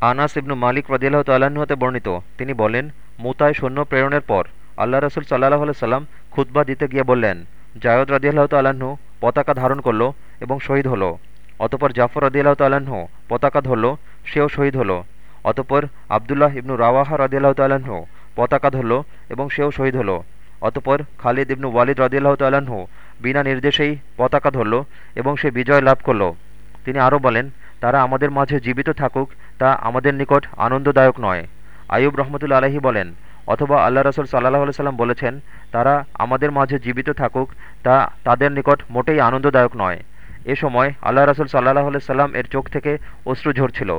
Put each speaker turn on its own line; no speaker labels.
আনাস ইবনু মালিক রদিয়াল্লাহ তাল্লাহ্ন হতে বর্ণিত। তিনি বলেন, মুতায় সৈন্য প্রেরণের পর আল্লাহ রসুল সাল্লাহ সাল্লাম খুতবা দিতে গিয়ে বললেন, জায়দ রদিয়াল্লাহ তাল্লাহ্ন পতাকা ধারণ করল এবং শহীদ হলো। অতপর জাফর রদিয়াল্লাহ তাল্লাহ্ন পতাকা ধরল, সেও শহীদ হলো। অতপর আবদুল্লাহ ইবনু রাওয়াহা রদিয়াল্লাহ তাল্লাহ্ন পতাকা ধরল এবং সেও শহীদ হলো। অতপর খালিদ ইবনু ওয়ালিদ রদিয়াল্লাহ তাল্লাহ্ন বিনা নির্দেশেই পতাকা ধরল এবং সে বিজয় লাভ করল। তিনি আরও বলেন তারা আমাদের মাঝে জীবিত থাকুক, তা আমাদের নিকট আনন্দদায়ক নয়। আয়ুব রহমতুল্লা আলহী বলেন, অথবা আল্লাহ রসুল সাল্লাহ সাল্লাম বলেছেন, তারা আমাদের মাঝে জীবিত থাকুক, তা তাদের নিকট মোটেই আনন্দদায়ক নয়। এ সময় আল্লাহ রসুল সাল্লাহ সাল্লাম এর চোখ থেকে অশ্রু ঝরছিল।